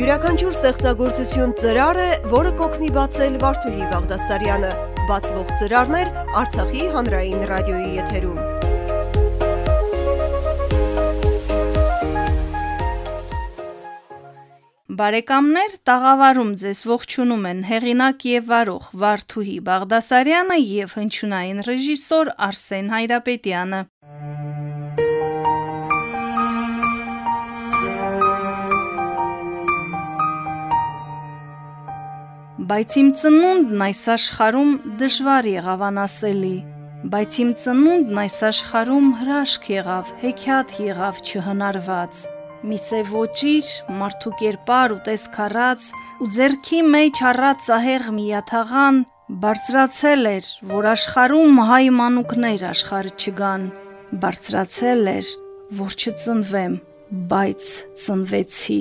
Յուրաքանչյուր ստեղծագործություն ծրար է, որը կօգնի բացել Վարդուհի Բաղդասարյանը։ Բացվող ծրարներ Արցախի հանրային ռադիոյի եթերում։ Բարեկամներ, տաղավարում ձեզ ողջունում են հեղինակ եւ վարող Վարդուհի Բաղդասարյանը եւ հնչյունային ռեժիսոր Արսեն Հայրապետյանը։ Բայց իմ ծնունդն այս աշխարում դժվար եղավ անասելի, բայց իմ ծնունդն այս աշխարում հրաշք եղավ, հեքիաթ եղավ չհնարված։ Մի սև ոճիր, մարդու կերպար ու տեսքարած, ու ձերքի մեջ առած ծահեղ միաթաղան բարձրացել էր, որ աշխարում հայ մանուկներ աշխարհ չգան, բարձրացել էր, որ չծնվեմ, բայց ծնվեցի։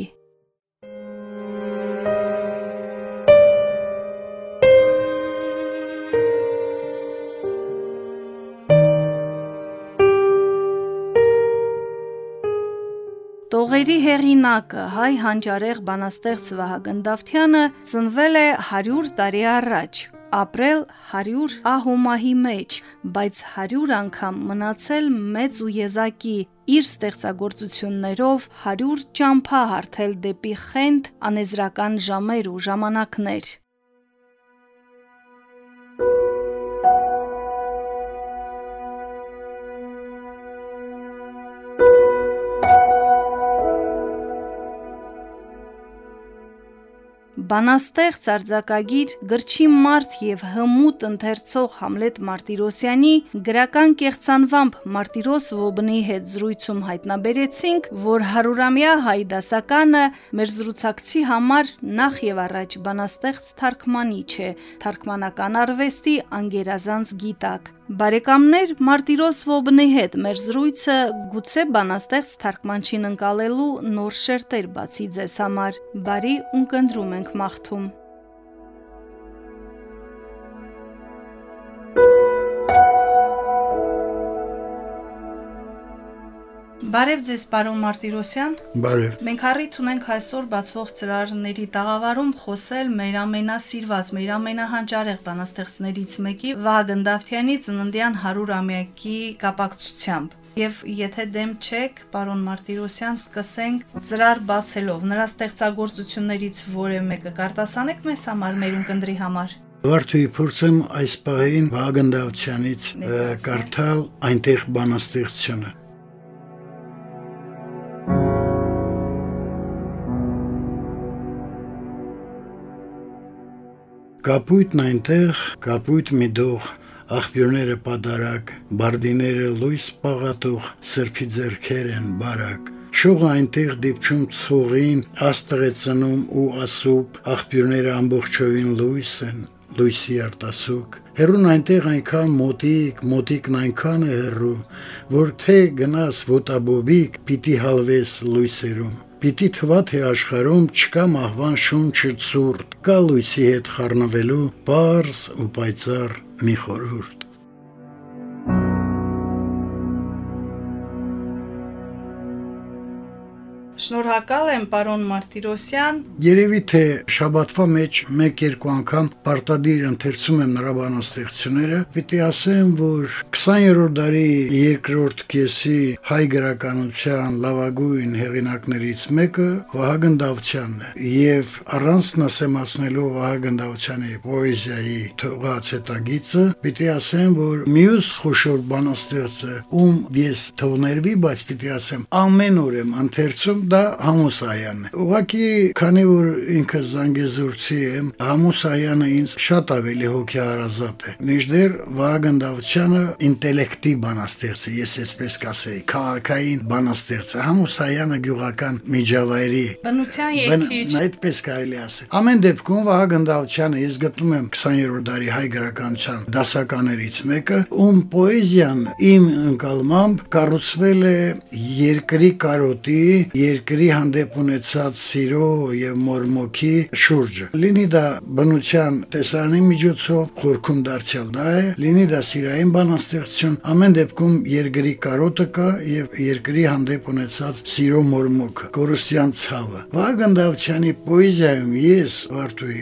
Տողերի հեղինակը հայ հանճարեղ բանաստեղծ Վահագն Դավթյանը ծնվել է 100 տարի առաջ, ապրել 100 ահոմահի մեջ, բայց 100 անգամ մնացել մեծ ու եզակի, իր ստեղծագործություններով 100 ճամփա հարթել դեպի խենթ անեզրական ժամեր ու ժամանակներ։ Բանաստեղծ արձակագիր գրչի մարդ եւ հմուտ ընթերցող Համլետ Մարտիրոսյանի գրական կեղծանվամբ Մարտիրոս Վոբնի հետ զրույցում հայտնաբերեցինք, որ հարյուրամյա հայ դասականը մեր զրուցակցի համար նախ եւ առաջ բանաստեղծ թարգմանիչ է, թարգմանական արվեստի անգերազանց գիտակ։ Բարեկամներ Մարտիրոս Վոբնի հետ մեր զրույցը գուցե բանաստեղծ թարգմանչին ընկալելու նոր շերտեր բացի ձեզ համար։ Բարի ունկնդրում ենք մաղթում։ Բարև ձեզ, պարոն Մարտիրոսյան։ Բարև։ Մենք առիթ ունենք այսօր բացվող ծրարների տաղավարում խոսել մեր ամենասիրված, մեր ամենահանճարեղ բանաստեղծներից մեկի Վահագն Դավթյանի ծննդյան 100-ամյակի կապակցությամբ։ Եվ եթե դեմ չեք, պարոն Մարտիրոսյան, սկսենք ծրար բացելով նրա ստեղծագործություններից որը մեկը կարտասանեք մեզ համար, մեր ունկնդրի համար։ Վարդուի փորձեմ այս պահին Վահագն Դավթյանից կարդալ այնտեղ բանաստեղծությունը։ Կապույտն այնտեղ, կապույտ մի դող, աղբյուրները պատարակ, բարդիները լույս պաղատող, սրբի ձերքեր են բարակ։ Շողը այնտեղ դիպչում ցողին, աստղ է ծնում ու ասուպ, աղբյուրները ամբողջովին լույս են, լույսի արտասուկ։ Հերուն այնտեղ այնքան մոտիկ, մոտիկն այնքան է հերու, որ թե գնաս ոտաբոբիկ, պիտի հալվես լույսերում։ Պիտի թվա թե աշխարհում չկա մահվան շունչը ցուրտ, կա լույսի հետ խառնվելու բարձ ու պայծառ մի խորհուրդ։ Շնորհակալ եմ, պարոն Մարտիրոսյան։ Երևի թե շաբաթվա մեջ 1-2 անգամ պարտադիր ընթերցում եմ նրա բանաստեղծությունները, պիտի ասեմ, որ 20-րդ դարի երկրորդ կեսի հայ գրականության լավագույն հեղինակներից մեկը Վահագն Դավթյանն է։ Եվ առանց նասեմացնելու Վահագն Դավթյանի պոեզիայի թողած հետագիծը, պիտի ասեմ, որ մյուս խոշոր բանաստեղծը, ում ես թողներվի, բայց պիտի ասեմ, ամեն օր եմ ընթերցում դա Համուսայանն է։ Ուղղակի, քանի որ ինքը Զանգեզուրցի եմ, Համուսայանը ինձ շատ ավելի հոգեհարազատ է։ Մինչդեռ Վահագն Դավթյանը ինտելեկտի բանաստեղծ է, ես այսպես կասեի, քաղաքային բանաստեղծ է։ Համուսայանը գյուղական միջավայրի բնության երկիչ։ Այդպես կարելի ասել։ Ամեն դեպքում Վահագն Դավթյանը ես գտնում եմ 20-րդ դարի հայ գրականության դասականներից մեկը, ում պոեզիան իմ ընկալմամբ կառուցվել է երկրի կարոտի, եր երկրի հանդեպ ունեցած սիրո եւ մորմոքի շուրջը։ Լինի դա բնության տեսարանի միջոցով խորքում դարձյալ դա է, լինի դա սիրային բանաստեղծություն, ամեն դեպքում երկրի կարոտը կա եւ երկրի հանդեպ ունեցած սիրո մորմոքը, կորուսյան ցավը։ Վագն Դավթյանի պոեզիայում ես Վարդուի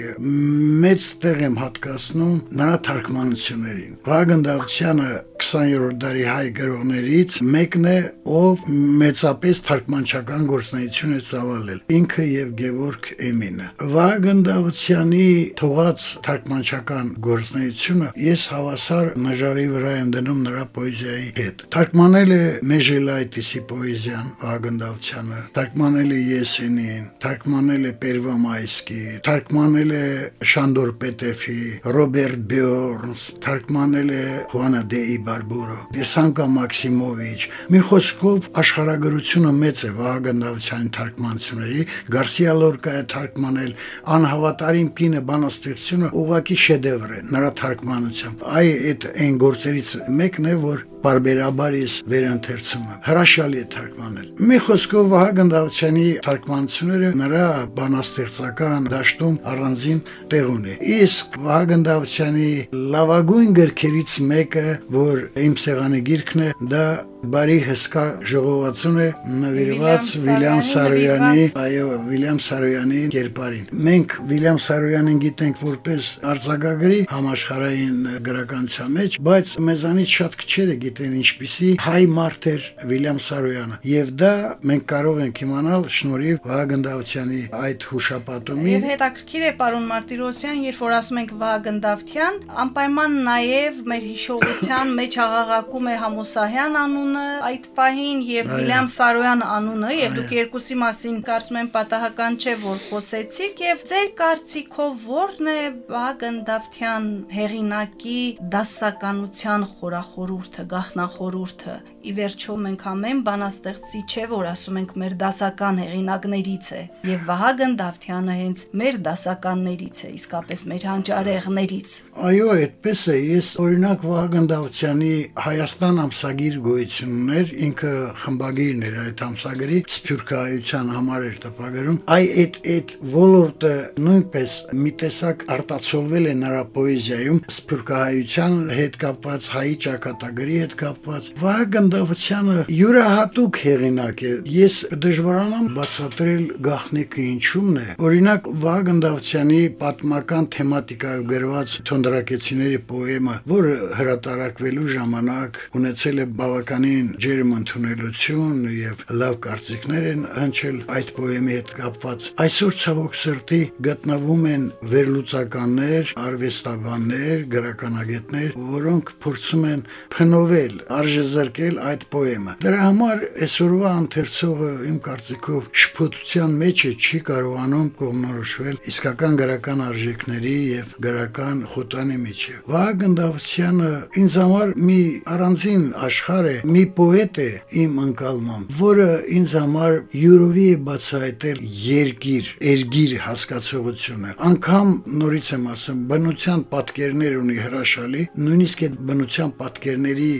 մեծ տեղ եմ հատկացնում նրա թարգմանություններին։ Վագն Դավթյանը 20-րդ դարի հայ գրողներից մեկն է, ով մեծապես թարգմանչական գործունեություն է ծավալել։ Ինքը եւ Գևորգ Էմինը։ Վագն Դավթյանի թողած թարգմանչական գործունեությունը ես հավասար նժարի վրա եմ դնում նրա պոեզիայի հետ։ Թարգմանել է Մեժելայտիսի պոեզիան Վագն Դավթյանը, թարգմանել է Եսենին, թարգմանել է Պերվամայսկի, թարգմանել է Շանդոր Պետեֆի, Ռոբերտ Բյորնս, թարգմանել է Խուանա Դեի Բարբուրո, Դեսանկա Մաքսիմովիչ։ Մի խոսքով աշխարհագրությունը մեծ է Վահագն Դավթյանի թարգմանությունների, Գարսիա Լորկայի թարգմանել անհավատարիմ կինը բանաստեղծությունը ուղակի շեդևր է նրա թարգմանությամբ։ Այ այդ այն գործերից մեկն է, որ բարբերաբար ես վերընթերցում եմ։ Հրաշալի է թարգմանել։ Մի խոսքով Վահագն Դավթյանի թարգմանությունները նրա բանաստեղծական դաշտում առանձին տեղ ունի։ Իսկ Վահագն Դավթյանի լավագույն գրքերից մեկը, որ իմ սեղանի գիրքն է, դա բարի հսկա ժողովածուն է նվիրված Վիլյամ Սարոյանի, այո, Վիլյամ Սարոյանի կերպարին։ Մենք Վիլյամ Սարոյանին գիտենք որպես արձակագրի համաշխարհային գրականության մեջ, բայց մեզանից շատ քչերը գիտեն ինչպիսի հայ մարդ էր Վիլյամ Սարոյանը։ Եվ դա մենք կարող ենք իմանալ շնորհիվ Վահագն Դավթյանի այդ հուշապատումի։ Եվ հետաքրքիր է պարոն Մարտիրոսյան, երբ որ ասում ենք Վահագն Դավթյան, անպայման նաև մեր հիշողության մեջ աղաղակում է Համոսահյան անունը անունը այդ պահին եւ Վիլյամ Սարոյան անունը եւ դուք երկուսի մասին կարծում եմ պատահական չէ որ խոսեցիք եւ ձեր կարծիքով ո՞րն է Վագն Դավթյան հեղինակի դասականության խորախորուրդը, գաղտնախորուրդը ի վերջո մենք ամեն բանաստեղծի չէ որ ասում ենք մեր դասական հեղինակներից է եւ Վահագն Դավթյանը հենց մեր դասականներից է իսկապես մեր հանճարեղներից այո այդպես է ես օրինակ Վահագն Դավթյանի Հայաստան ամսագիր գոյություն ուներ ինքը խմբագիրն էր այդ ամսագրի սփյուռքահայության համար էր տպագրում այ այդ այդ ոլորտը նույնպես մի տեսակ արտացոլվել է նրա պոեզիայում սփյուռքահայության հետ կապված հայի ճակատագրի հետ կապված Վահագն Դավթյանը յուրահատուկ հեղինակ է։ Ես դժվարանամ բացատրել գաղտնիքը ինչումն է։ Օրինակ Վահագն Դավթյանի պատմական թեմատիկայով գրված Թոնդրակեցիների պոեմը, որը հրատարակվելու ժամանակ ունեցել է բավականին ջերմ ընդունելություն եւ լավ կարծիքներ են հնչել այդ պոեմի հետ կապված։ Այսօր ցավոք սրտի գտնվում են վերլուծականներ, արվեստաբաններ, գրականագետներ, որոնք փորձում են փնովել, արժեզրկել այդ պոեմը։ Դրա համար այսօրվա ընթերցողը իմ կարծիքով շփոթության մեջ է չի կարողանում կողմնորոշվել իսկական գրական արժեքների եւ գրական խոտանի միջև։ Վահագն Դավթյանը ինձ համար մի առանձին աշխարհ է, մի պոետ է իմ ընկալմամբ, որը ինձ համար յուրովի է բացահայտել երկիր, երգիր հասկացողությունը։ Անկամ նորից եմ ասում, բնության պատկերներ ունի հրաշալի, նույնիսկ այդ բնության պատկերների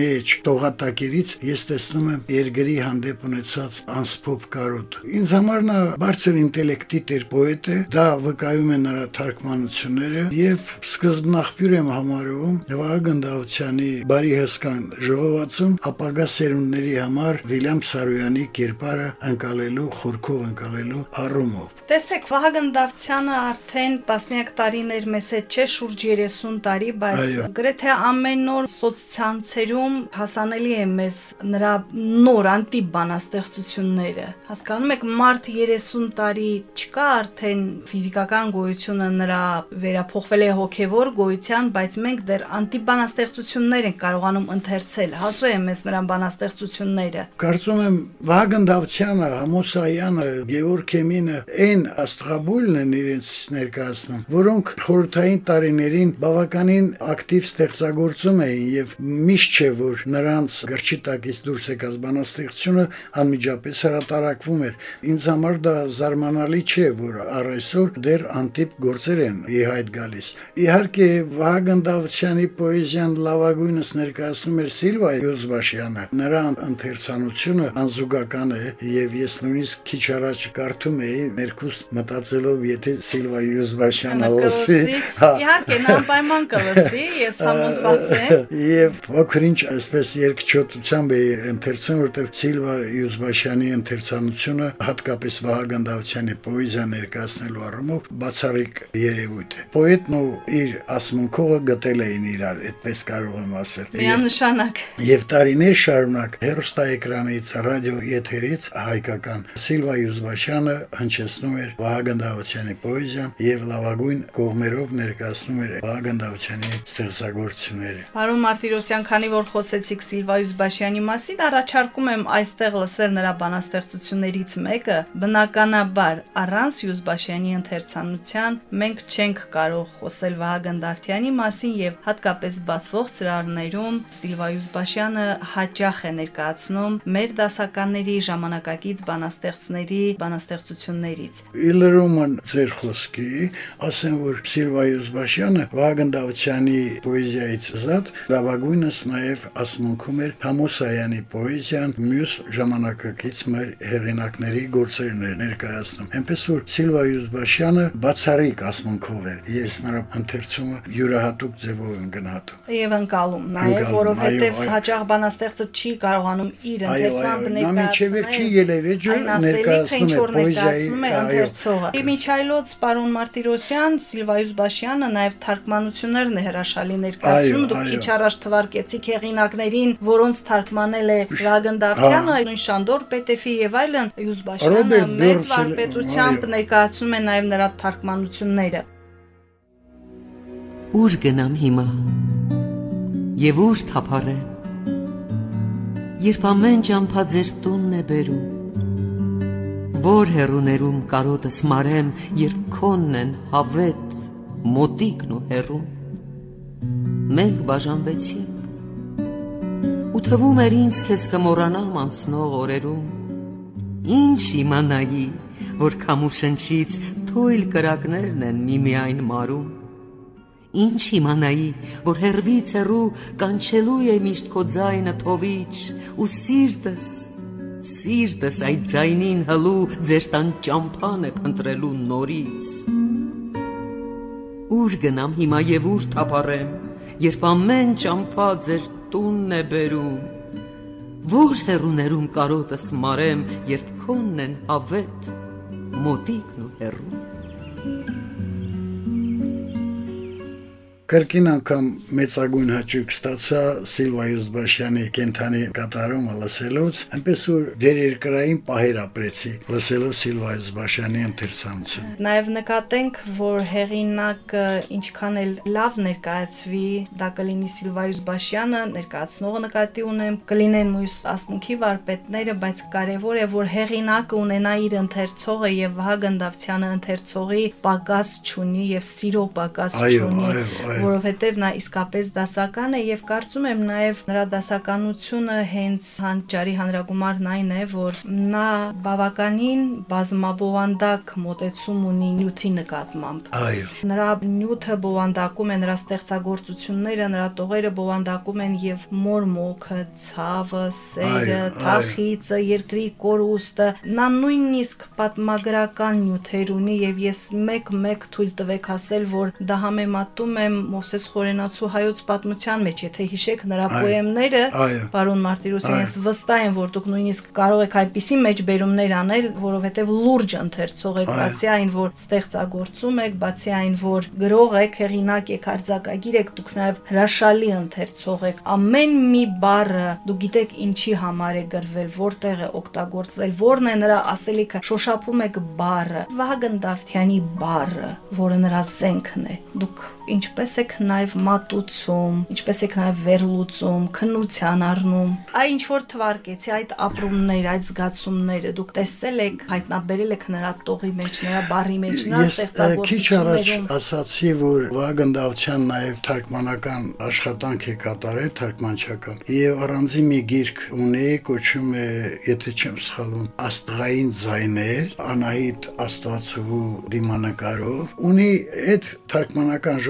մեջ տողատակ ժամանակերից ես տեսնում եմ երկրի հանդեպ ունեցած անսփոփ կարոտ։ Ինձ համար նա բարձր ինտելեկտի տեր պոետ է, դա վկայում է նրա թարգմանությունները եւ սկզբնաղբյուր եմ համարում Վահագն Դավթյանի բարի հսկան ժողովածում ապագա սերունդների համար Վիլյամ Սարոյանի կերպարը անցալելու խորքով անցալելու առումով։ Տեսեք, Վահագն Դավթյանը արդեն տասնյակ տարիներ մեզ հետ չէ, շուրջ 30 տարի, բայց գրեթե ամեն օր սոցցանցերում հասանելի է մեզ նրա նոր անտիպ բանաստեղծությունները։ Հասկանում եք, մարդ 30 տարի չկա արդեն ֆիզիկական գոյությունը նրա վերափոխվել է հոգևոր գոյության, բայց մենք դեռ անտիպ բանաստեղծություններ ենք կարողանում ընթերցել։ Հասու է մեզ նրան բանաստեղծությունները։ Կարծում եմ Վագն Դավթյանը, Համոսայանը, Գևորգ Էմինը այն աստղաբույլն են իրենց ներկայացնում, որոնք խորհրդային տարիներին բավականին ակտիվ ստեղծագործում էին եւ միշտ չէ որ նրանց գրչի տակից դուրս եկած բանաստեղծությունը անմիջապես հրատարակվում էր։ Ինձ համար դա զարմանալի չէ, որ առ այսօր դեռ անտիպ գործեր են իհայտ գալիս։ Իհարկե Վահագն Դավթյանի պոեզիան լավագույնս ներկայացնում էր Սիլվա Յուզբաշյանը։ Նրա ընթերցանությունը անզուգական է եւ ես նույնիսկ քիչ առաջ կարդում էի ներքուստ մտածելով, եթե Սիլվա Յուզբաշյանը լսի, հա իհարկե նա անպայման կլսի, ես համոզված եմ։ Եվ փոքրինչ այսպես երկչոտությամբ էի ընթերցում, որտեղ Սիլվա Յուզբաշյանի ընթերցանությունը հատկապես Վահագն Դավթյանի պոեզիա ներկայացնելու առումով բացառիկ երևույթ է։ Պոետն ու իր ասմունքողը գտել էին իրար, այդպես կարող եմ ասել։ Միանշանակ։ Եվ տարիներ շարունակ հերոստաեկրանից, ռադիո եթերից հայկական Սիլվա Յուզբաշյանը հնչեցնում էր Վահագն Դավթյանի պոեզիան եւ լավագույն կողմերով ներկայացնում էր Վահագն Դավթյանի ստեղծագործությունները։ Պարոն Մարտիրոսյան, քանի որ խոսեցիք Սիլվա Յուզբաշյանի մասին, առաջարկում եմ այստեղ լսել նրա բանաստեղծություններից մեկը, բնականաբար առանց Յուզբաշյանի ընթերցանության մենք չենք կարող խոսել Վահագն Դավթյանի մասին եւ հատկապես բացվող ծրարներում Սիլվա Յուզբաշյանը հաճախ է ներկայացնում մեր դասականների ժամանակակից բանաստեղծների բանաստեղծություններից։ Իլրոման ձեր խոսքի, ասեմ որ Սիլվա Յուզբաշյանը Վահագն Դավթյանի պոեզիայից զատ լավագույնս նաև ասմունքում էր Համոսայանի պոեզիան մյուս ժամանակակից մեր հեղինակների գործերն էր ներկայացնում։ Այնպես որ Սիլվա Յուզբաշյանը բացառիկ ասմունքով էր։ Ես նրա ընթերցումը յուրահատուկ ձևով եմ գնահատում։ Եվ անցալում նաև, որովհետև հաճախ բանաստեղծը չի կարողանում իր ընթերցման բներկայացնել։ Նա չի ելևեջը ներկայացնում է պոեզիայի ընթերցողը։ Միչայլոց պարոն Մարտիրոսյան, Սիլվա Յուզբաշյանը նաև թարգմանություններն է հրաշալի ներկայացնում։ Դուք քիչ առաջ թվարկեցիք հեղինակներին, որոնց թարգմանել է Ռագն Դավթյանը, նույն Շանդոր Պետեֆի եւ այլն, Յուզբաշյանը մեծ վարպետությամբ ներկայացնում է նաև նրա թարգմանությունները։ Ուր գնամ հիմա։ Եվ ուր թափառեմ։ Երբ ամեն ճամփա ձեր տունն է բերում որ հերուներում կարոտս մարեմ, երբ քոնն են հավետ, մոտիկն ու հերուն։ Մենք բաժանվեցինք։ Ու թվում էր ինձ քեզ կմոռանամ անցնող օրերում։ Ինչ իմանայի, որ քամուշնչից թույլ կրակներն են միմիայն մարում։ Ինչ իմանայի, որ հերվից հերու կանչելու է միշտ քո ձայնը թովիչ ու սիրտս սիրտս այդ ձայնին հլու ձեր տան ճամփան է փնտրելու նորից Ուր գնամ հիմա եւ ուր թափառեմ երբ ամեն ճամփա ձեր տունն է բերում Որ հերուներում կարոտս մարեմ երբ քոնն են հավետ մոտիկն ու հերուն Կրկին անգամ մեծագույն հաճույք ստացա Սիլվա Յուզբաշյանի կենթանի կատարումը լսելուց, այնպես որ դեր երկրային պահեր ապրեցի լսելով Սիլվա Յուզբաշյանի ընթերցանությունը։ Նաև նկատենք, որ հեղինակը ինչքան էլ լավ ներկայացվի, դա կլինի Սիլվա Յուզբաշյանը, ներկայացնողը նկատի ունեմ, կլինեն մյուս ասմունքի վարպետները, բայց կարևոր է, որ հեղինակը ունենա իր ընթերցողը եւ Վահագն Դավթյանը ընթերցողի պակաս չունի եւ սիրո պակաս չունի։ որովհետև նա իսկապես դասական է եւ կարծում եմ նաեւ նրա դասականությունը հենց հանճարի հանրագումարն այն է, որ նա բավականին բազմաբովանդակ մոտեցում ունի նյութի նկատմամբ։ Այո։ Նրա նյութը բովանդակում է նրա ստեղծագործությունները, նրա տողերը բովանդակում են եւ մորմոքը, ցավը, սերը, թախիցը, երկրի կորուստը։ Նա նույնիսկ պատմագրական նյութեր ունի եւ ես մեկ-մեկ թույլ տվեք ասել, որ դա համեմատում եմ Մովսես Խորենացու հայոց պատմության մեջ, եթե հիշեք նրա պոեմները, պարոն Մարտիրոսյան, ես վստահ եմ, որ դուք նույնիսկ կարող եք այնպիսի մեջբերումներ անել, որովհետև լուրջ ընթերցող եք, բացի այն, որ ստեղծագործում եք, բացի այն, որ գրող եք, հեղինակ եք, արձակագիր եք, դուք նաև հրաշալի ընթերցող եք։ Ամեն մի բառը դուք գիտեք ինչի համար է գրվել, որտեղ է օգտագործվել, որն է նրա ասելիքը, շոշափում եք բառը։ Վահագն Դավթյանի բառը, որը նրա զենքն է։ Դուք ինչպես եք նաև մատուցում, ինչպես եք նաև վերլուծում, քննության առնում։ Այ ինչ որ թվարկեցի այդ ապրումներ, այդ զգացումները դուք տեսել եք, հայտնաբերել եք նրա տողի մեջ, նրա բարի մեջ, նրա ստեղծագործություններում։ Քիչ առաջ ասացի, որ Վագնդավչյան նաև թարգմանական աշխատանք է կատարել, թարգմանչական։ Եվ առանձին մի գիրք ունի, կոչում է, եթե չեմ սխալվում, Աստղային ձայներ, Անահիտ Աստվածու դիմանկարով։ Ունի այդ թարգմանական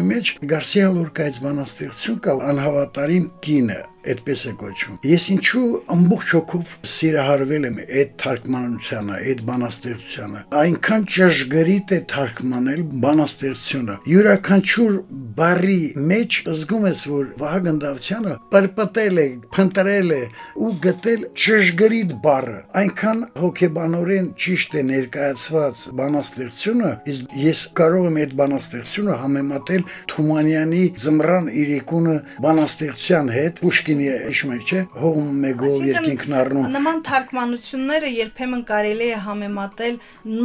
ժողովածուի մեջ Գարսիա Լուրկայից բանաստեղծություն կա անհավատարիմ կինը այդպես է կոչվում։ Ես ինչու ամբողջ հոգով սիրահարվել եմ այդ թարգմանությանը, այդ բանաստեղծությանը։ Այնքան ճշգրիտ է թարգմանել բանաստեղծությունը։ Յուրաքանչյուր բարի մեջ զգում ես, որ Վահագն Դավթյանը պրպտել է, փնտրել է ու գտել ճշգրիտ բառը։ Այնքան հոգեբանորեն ճիշտ է ներկայացված բանաստեղծությունը, իսկ ես կարող եմ այդ բանաստեղծությունը համեմատել Թումանյանի Զմրան Իրիկունը բանաստեղծության հետ, Պուշկին Պուշկինի հիշում եք, չէ՞, հողում մեգով երկինքն առնում։ Նման թարգմանությունները երբեմն կարելի է համեմատել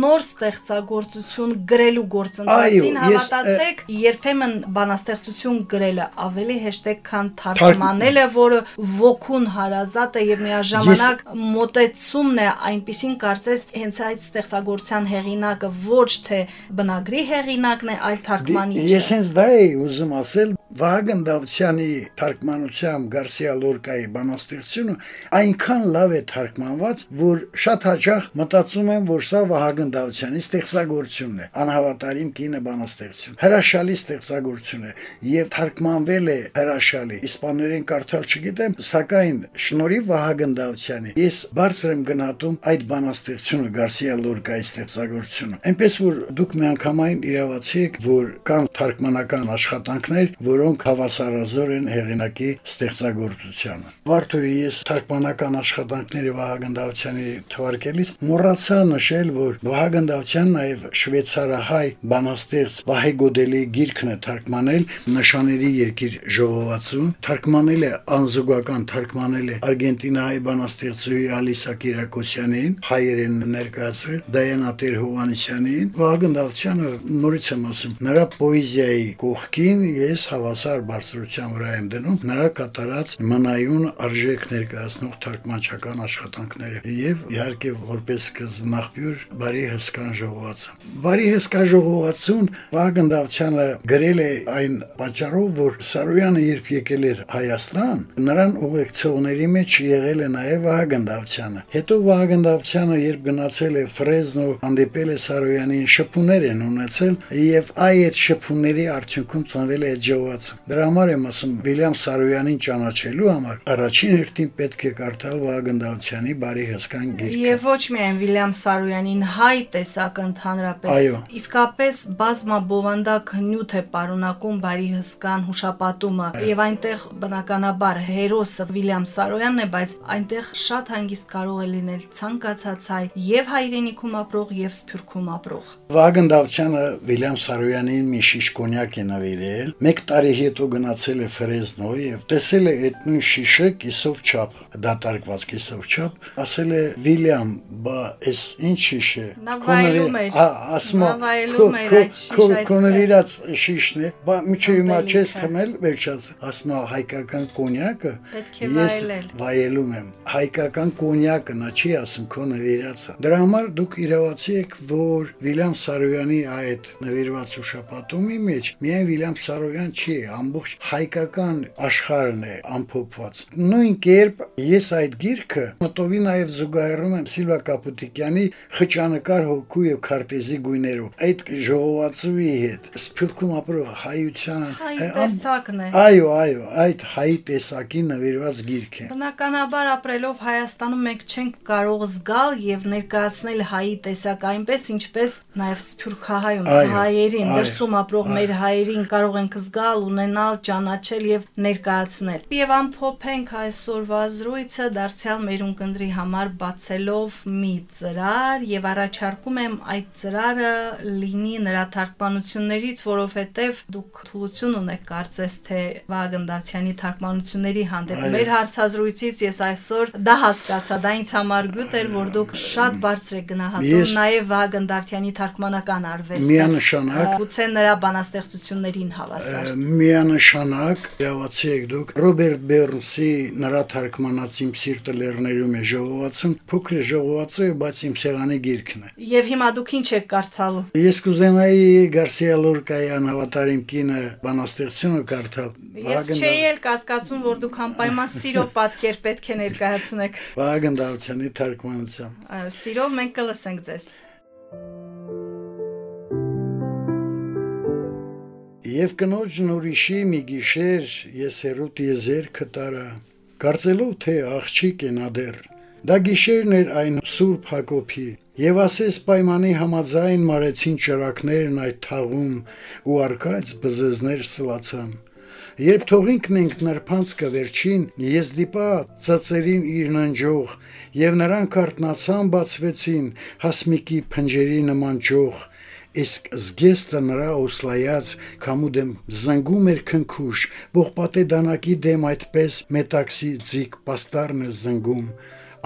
նոր ստեղծագործություն գրելու գործընթացին, հավատացեք, երբեմն բանաստեղծություն գրելը ավելի հեշտ է, քան թարգմանելը, որը ոգուն հարազատ է եւ միաժամանակ մոտեցումն է այնպեսին կարծես հենց այդ ստեղծագործության հեղինակը ոչ թե բնագրի հեղինակն է, այլ թարգմանիչը։ Ես հենց դա էի ուզում ասել, Վահագն Դավթյանի թարգմանությամբ Գարսիա Լորկայի բանաստեղծությունը այնքան լավ է թարգմանված, որ շատ հաճախ մտածում եմ, որ սա Վահագն Դավթյանի ստեղծագործությունն է, անհավատարիմ կինը բանաստեղծություն։ Հրաշալի ստեղծագործություն է եւ թարգմանվել է հրաշալի։ Իսպաներեն կարդալ չգիտեմ, սակայն շնորհիվ Վահագն Դավթյանի ես բարձր եմ գնահատում այդ բանաստեղծությունը Գարսիա Լորկայի ստեղծագործությունը։ Այնպես որ դուք միանգամայն իրավացի եք, որ կան թարգմանական աշխատանքներ, որոնք հավասարազոր են հեղինակի ստեղծագործությանը։ Վարդուի ես թարգմանական աշխատանքները Վահագն Դավթյանի թվարկելիս մոռացա նշել, որ Վահագն Դավթյանն նաև շվեյցարահայ բանաստեղծ Վահե Գոդելի գիրքն է թարգմանել նշաների երկիր ժողովածուն, թարգմանել է անզուգական, թարգմանել է Արգենտինահայ բանաստեղծուհի Ալիսա Կիրակոսյանին, հայերեն ներկայացրել Դայանա Տեր Հովանեսյանին։ Վահագն Դավթյանը նորից եմ ասում, նրա պոեզիայի կողքին ես հավաս հավասար բարձրության վրա եմ դնում նրա կատարած մնայուն արժեք ներկայացնող թարգմանչական աշխատանքները եւ իհարկե որպես սկզբնախբյուր բարի հսկան ժողովածը բարի հսկա ժողովածուն Վահագն Դավթյանը գրել է այն պատճառով որ Սարոյանը երբ եկել էր Հայաստան նրան ուղեկցողների մեջ եղել է նաեւ Վահագն Դավթյանը հետո Վահագն Դավթյանը երբ գնացել է Ֆրեզնո հանդիպել է Սարոյանին շփուներ են ունեցել եւ այդ շփումների արդյունքում ծնվել է այդ ժողոված ստացվում։ Դրա համար եմ ասում Վիլյամ Սարոյանին ճանաչելու համար առաջին հերթին պետք է կարդալ Վահագն Դավթյանի բարի հսկան գիրքը։ Եվ ոչ միայն Վիլյամ Սարոյանին հայ տեսակ ընդհանրապես, իսկապես բազմաբովանդակ նյութ է պարունակում բարի հսկան հուշապատումը եւ այնտեղ բնականաբար հերոսը Վիլյամ Սարոյանն է, բայց այնտեղ շատ հանգիստ կարող է լինել ցանկացած հայ եւ հայրենիքում ապրող եւ Սփյուռքում ապրող։ Վահագն Դավթյանը Վիլյամ Սարոյանին մի շիշ կոնյակ է նվիրել։ Մեկ տարի հետո գնացել է Ֆրեզնո եւ տեսել է այդ նույն շիշը կիսով չափ, դատարկված կիսով չափ, ասել է Վիլյամ, բա էս ինչ շիշ է։ կոնվիրած շիշն է, բա միջի հիմա չես խմել, վերջած, ասում է հայկական կոնյակը։ Ես վայելում եմ։ Հայկական կոնյակը նա չի ասում կոնվիրածը։ Դրա համար դուք իրավացի եք, որ Վիլյամ Սարոյանի այդ նվիրված ուշապատումի մեջ միայն Վիլյամ Սարոյան չի, ամբողջ հայկական աշխարհն է ամփոփված։ Նույն կերպ ես այդ գիրքը մտովի նաև զուգահեռում եմ Սիլվա Կապուտիկյանի խճանկար հոգու եւ քարտեզի գույներով։ Այդ ժողովածուի հետ սփյուռքում ապրող հայության տեսակն է։ Այո, այո, այդ հայ տեսակի նվիրված գիրք է։ Բնականաբար ապրելով Հայաստանում մենք չենք կարող զգալ եւ ներկայացնել հայի տեսակ այնպես, ինչպես նաև սփյուռքահայում հայերին, դրսում ապրող մեր հայերին կարող ենք զգալ ունենալ, ճանաչել եւ ներկայացնել։ Եվ ամփոփենք այսօրվա զրույցը դարձյալ մեր ունկնդրի համար բացելով մի ծրար եւ առաջարկում եմ այդ ծրարը լինի նրա թարգմանություններից, որովհետեւ դուք թուլություն ունեք կարծես թե Վահագն Դավթյանի թարգմանությունների հանդեպ։ Մեր հարցազրույցից ես այսօր դա հասկացա, դա ինձ համար գյուտ էր, որ դուք շատ բարձր եք գնահատում նաեւ Վահագն Դավթյանի թարգմանական արվեստը։ Միանշանակ գուցե նրա բանաստեղծություններին հավասար։ Միանշանակ իրավացի եք դուք Ռոբերտ Բերնսի նրա թարգմանած իմ սիրտը լեռներում է ժողովածուն, փոքր ժողովածը, բայց իմ սեղանի գիրքն է։ Եվ հիմա դուք ինչ եք կարդալու։ Ես կուզենայի Գարսիա Լորկայի անհավատարիմ կինը բանաստեղծությունը կարդալ։ Ես չէի էլ կասկածում, որ դուք անպայման սիրո պատկեր պետք է ներկայացնեք։ Վահագն Դավթյանի թարգմանությամբ։ Սիրով մենք կլսենք ձեզ։ Եվ կնոջն ուրիշի մի գիշեր ես հերուտ եզերքը տարա, կարծելով թե աղջիկ է նա դեռ։ Դա գիշերն էր այն Սուրբ Հակոբի, եւ ասես պայմանի համաձայն մարեցին ճրակներն այդ թաղում ու արկած բզեզներ սլացան։ Երբ թողինք մենք նրբանց կվերջին, ես դիպա ծծերին իր ննջող, եւ նրանք արտնացան բացվեցին հասմիկի փնջերի նման ջող, իսկ զգեստը նրա օսլայած կամուդեմ զանգում էր քնքուշ, ողպատե դանակի դեմ այդպես մետաքսի ձիկ պաստարն է զանգում,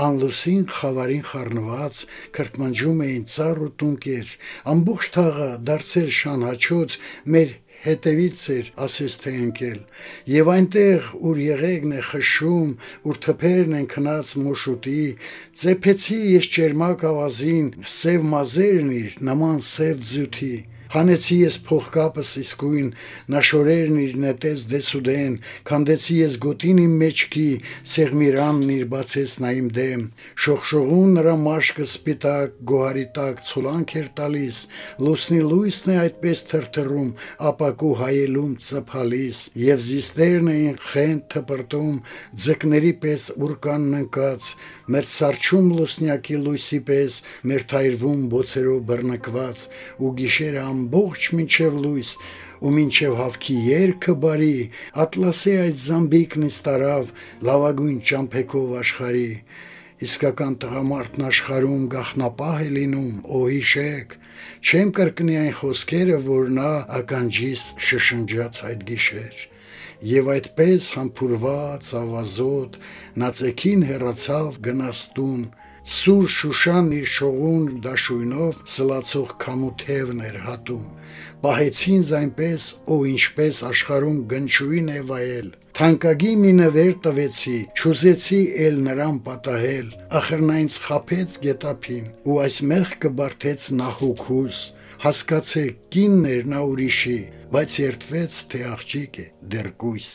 անլուսին խավարին խառնված քրտմանջում էին ծառ ու տունկեր, ամբողջ թաղը դարձել շան հաչոց մեր հետևից էր ասես թե ընկել եւ այնտեղ ուր եղեգն է խշում ուր թփերն են քնած մոշուտի ծեփեցի ես ճերմակ ավազին սև մազերն իր նման սև ձյութի Հանեցի ես փողկապս իսկույն, նա շորերն իր նետեց դեսուդեն, քանդեցի ես գոտին իմ մեջքի, սեղմիրանն իր բացեց նա իմ դեմ, շողշողուն նրա մաշկը սպիտակ, գոհարի տակ ցուլանք էր տալիս, լուսնի լույսն է այդպես թրթռում, ապակու հայելում ծփալիս, եւ զիստերն էին խենթ թպրտում, ձկների պես ուրկան ննկած, մեր սարչում լուսնյակի լույսի պես, մեր թայրվում բոցերով բռնկված, ու գիշերը ամբողջ մինչև լույս, ու մինչև հավքի երգը բարի, ատլասի այդ զամբիկն ստարավ, լավագույն ճամփեքով աշխարի, իսկական տղամարդն աշխարում գախնապահ է լինում, օ հիշեք, չեմ կրկնի այն խոսքերը, որ նա ականջից շշնջաց այդ գիշեր եւ այդպես համբուրված ավազոտ նացեկին հեռացավ գնաստուն Սուր Շուշան իր շողուն դաշույնով սլացող քամութևն էր հատում։ Պահեցին այնպես, ո ինչպես աշխարհում գնչուին է վայել։ Թանկագի մի նվեր տվեցի, ճուզեցի ել նրան պատահել, ախր նա ինձ խափեց գետափին, ու այս մեղքը բարթեց նահուքուս, հասկացեք, կինն էր նա ուրիշի, բայց երթվեց, թե աղջիկ է, դեռ գույս։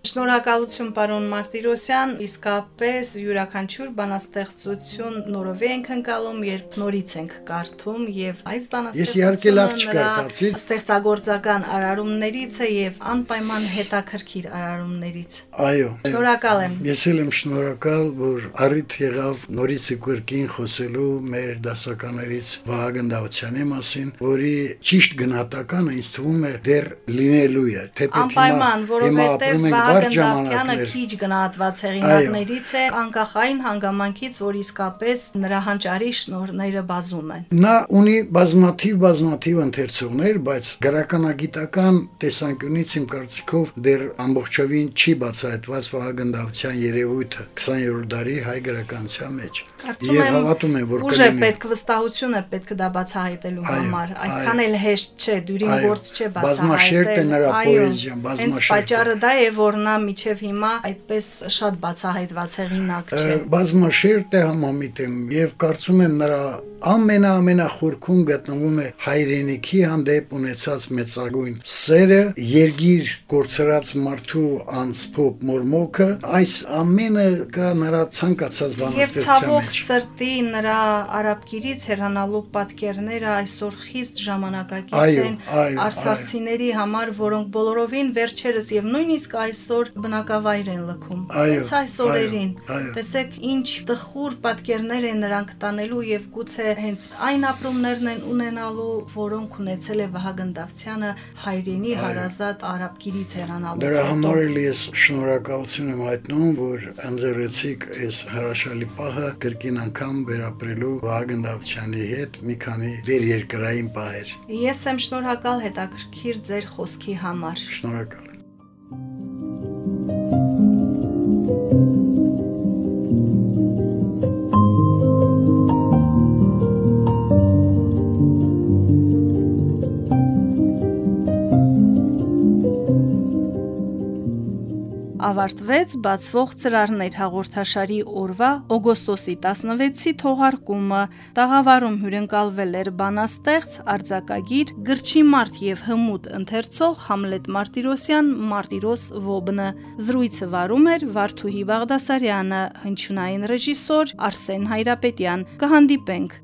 Շնորհակալություն պարոն Մարտիրոսյան, իսկապես յուրաքանչյուր բանաստեղծություն նորովի ենք ընկալում, երբ նորից ենք կարդում եւ այս բանաստեղծությունը Ստեղծագործական արարումներից է եւ անպայման հետաքրքիր արարումներից։ Այո։ Շնորհակալ եմ։ Ես էլ եմ շնորհակալ, որ առիթ եղավ նորից կրկին խոսելու մեր դասականերից Վահագն Դավթյանի մասին, որի ճիշտ գնահատականը ինձ թվում է դեռ լինելու է, թեպետ հիմա հիմա ապրում ժամանակներ։ քիչ գնահատված հեղինակներից է անկախ այն հանգամանքից, որ իսկապես նրա հանճարի շնորհները բազում են։ Նա ունի բազմաթիվ բազմաթիվ ընթերցողներ, բայց գրականագիտական տեսանկյունից իմ կարծիքով դեռ ամբողջովին չի բացահայտված Վահագն Դավթյան երևույթը 20-րդ դարի հայ գրականության մեջ։ Եվ հավատում եմ, որ ուժը պետք վստահություն է պետք դա բացահայտելու համար։ Այդքան էլ հեշտ չէ, դյուրին գործ չէ բացահայտել։ Բազմաշերտ է նրա պոեզիան, բազմաշերտ։ պատճառը դա է, որ նա միջև հիմա այդպես շատ բացահայտված հեղինակ չէ։ Բազմաշերտ է համամիտեմ եւ կարծում եմ նրա ամենաամենախորքում գտնվում է հայրենիքի հանդեպ ունեցած մեծագույն սերը, երգիր կորցրած մարդու անսփոփ մորմոքը, այս ամենը կա նրա ցանկացած բանաստեղծության Եվ ցավոք սրտի նրա արաբկիրից հեռանալու պատկերները այսօր խիստ ժամանակակից են արցախցիների համար, որոնք բոլորովին վերջերս եւ նույնիսկ այս այսօր բնակավայր են լքում։ Հենց այս օրերին։ Տեսեք ինչ տխուր պատկերներ են նրանք տանելու եւ գուցե հենց այն ապրումներն են ունենալու, որոնք ունեցել է Վահագն Դավթյանը հայրենի հարազատ արաբկիրից հեռանալուց Դրա համար էլ ես շնորհակալություն եմ հայտնում, որ ընձեռեցիք այս հրաշալի պահը կրկին անգամ վերապրելու Վահագն Դավթյանի հետ մի քանի դեր երկրային պահեր։ Ես եմ շնորհակալ հետաքրքիր ձեր խոսքի համար։ Շնորհակալ։ ավարտվեց բացվող ծրարներ հաղորդաշարի օրվա օգոստոսի 16-ի թողարկումը։ Տաղավարում հյուրընկալվել էր բանաստեղծ, արձակագիր, գրչի մարդ եւ հմուտ ընթերցող Համլետ Մարտիրոսյան Մարտիրոս Վոբնը։ Զրույցը վարում էր Վարդուհի Բաղդասարյանը, հնչյունային ռեժիսոր Արսեն Հայրապետյան։ Կհանդիպենք